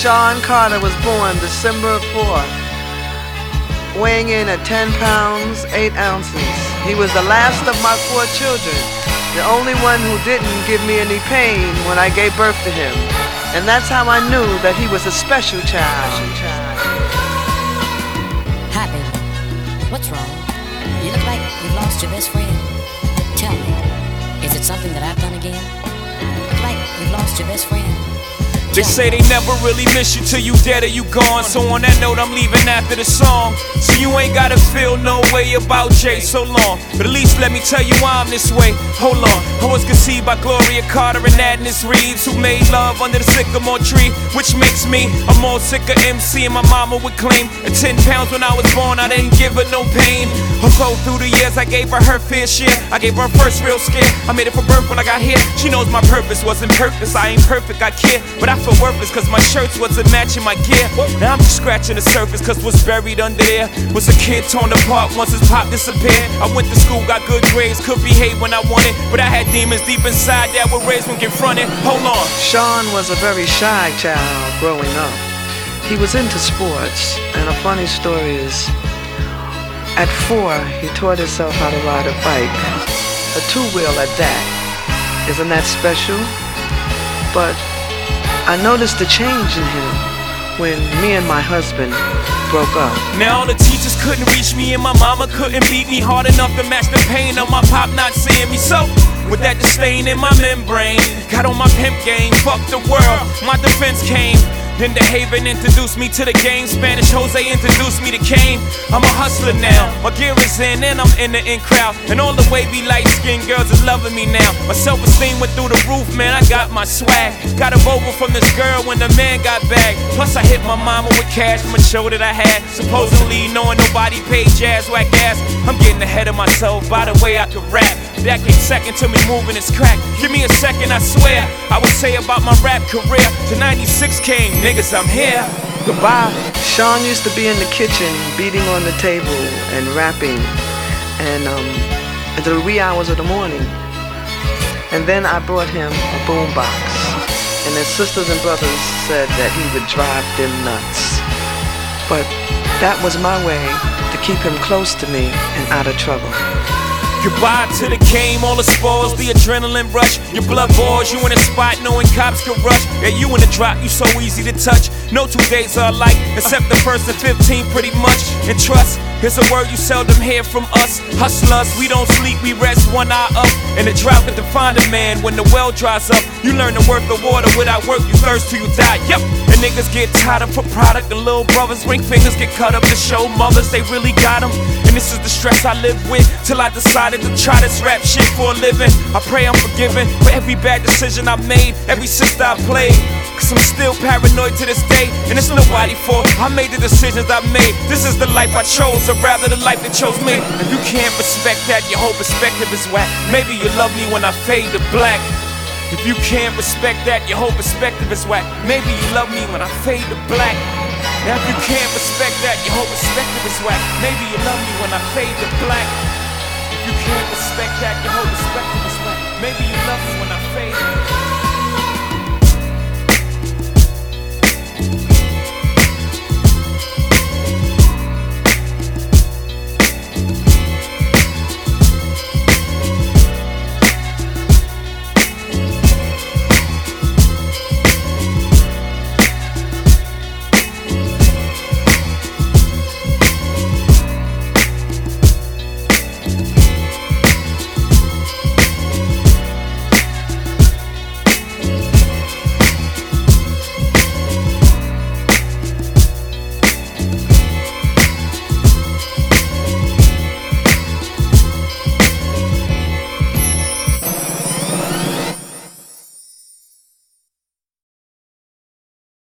Sean Carter was born December 4th, weighing in at 10 pounds, 8 ounces. He was the last of my four children, the only one who didn't give me any pain when I gave birth to him. And that's how I knew that he was a special child. Hi, baby. What's wrong? You look like you've lost your best friend. Tell me, is it something that I've done again? Look like you've lost your best friend. They say they never really miss you till you dead or you gone. So on that note, I'm leaving after the song. So you ain't gotta feel no way about Jay so long. But at least let me tell you why I'm this way. Hold on. I was conceived by Gloria Carter and Adnis Reeves, who made love under the sycamore tree, which makes me a more sicker MC. And my mama would claim at 10 pounds when I was born, I didn't give her no pain. Although through the years I gave her her fair share, I gave her first real scare. I made it for birth when I got here. She knows my purpose wasn't purpose. I ain't perfect, I care, but I feel worthless cause my shirts wasn't matching my gear. Now I'm just scratching the surface cause what's buried under there was a kid torn apart once his pop disappeared. I went to school, got good grades, could behave when I wanted, but I had demons deep inside that were raised when confronted. Hold on. Sean was a very shy child growing up. He was into sports, and a funny story is at four, he taught himself how to ride a bike, a two wheel at that. Isn't that special? But I noticed a change in him when me and my husband broke up. Now all the teachers couldn't reach me and my mama couldn't beat me hard enough to match the pain of my pop not seeing me. So with that disdain in my membrane, got on my pimp game, fuck the world. My defense came. Then the Haven introduced me to the game. Spanish Jose introduced me to Kane. I'm a hustler now. My gear is in and I'm in the in crowd. And all the wavy light skinned girls is loving me now. My self esteem went through the roof, man. I got my swag. Got a vocal from this girl when the man got back. Plus, I hit my mama with cash from a show that I had. Supposedly knowing nobody paid Jaz whack ass. I'm getting ahead of myself by the way I could rap. That came second to me moving this crack. Give me a second, I swear. I would say about my rap career. To 96 came, niggas, I'm here. Goodbye. Sean used to be in the kitchen beating on the table and rapping and um until the wee hours of the morning. And then I brought him a boombox. And his sisters and brothers said that he would drive them nuts. But that was my way to keep him close to me and out of trouble. Goodbye to the game, all the spores, the adrenaline rush. Your blood boils, you in a spot knowing cops can rush. Yeah, you in the drop, you so easy to touch. No two days are alike, except the first and 15 pretty much. And trust, here's a word you seldom hear from us. Hustlers, we don't sleep, we rest one eye up. And the drought can define a man when the well dries up. You learn the worth of water without work, you thirst till you die. Yep. And niggas get tied up for product, and little brothers ring fingers get cut up to show mothers they really got them. And this is the stress I live with till I decided to try this rap shit for a living. I pray I'm forgiven for every bad decision I made, every sister I played. Cause I'm still paranoid to this day, and it's nobody fault. I made the decisions I made. This is the life I chose, or rather the life that chose me. If you can't respect that, your whole perspective is whack. Maybe you love me when I fade to black. If you can't respect that, your whole perspective is whack. Maybe you love me when I fade to black. Now if you can't respect that, your whole perspective is whack. Maybe you love me when I fade to black. If you can't respect that, your whole perspective is whack. Maybe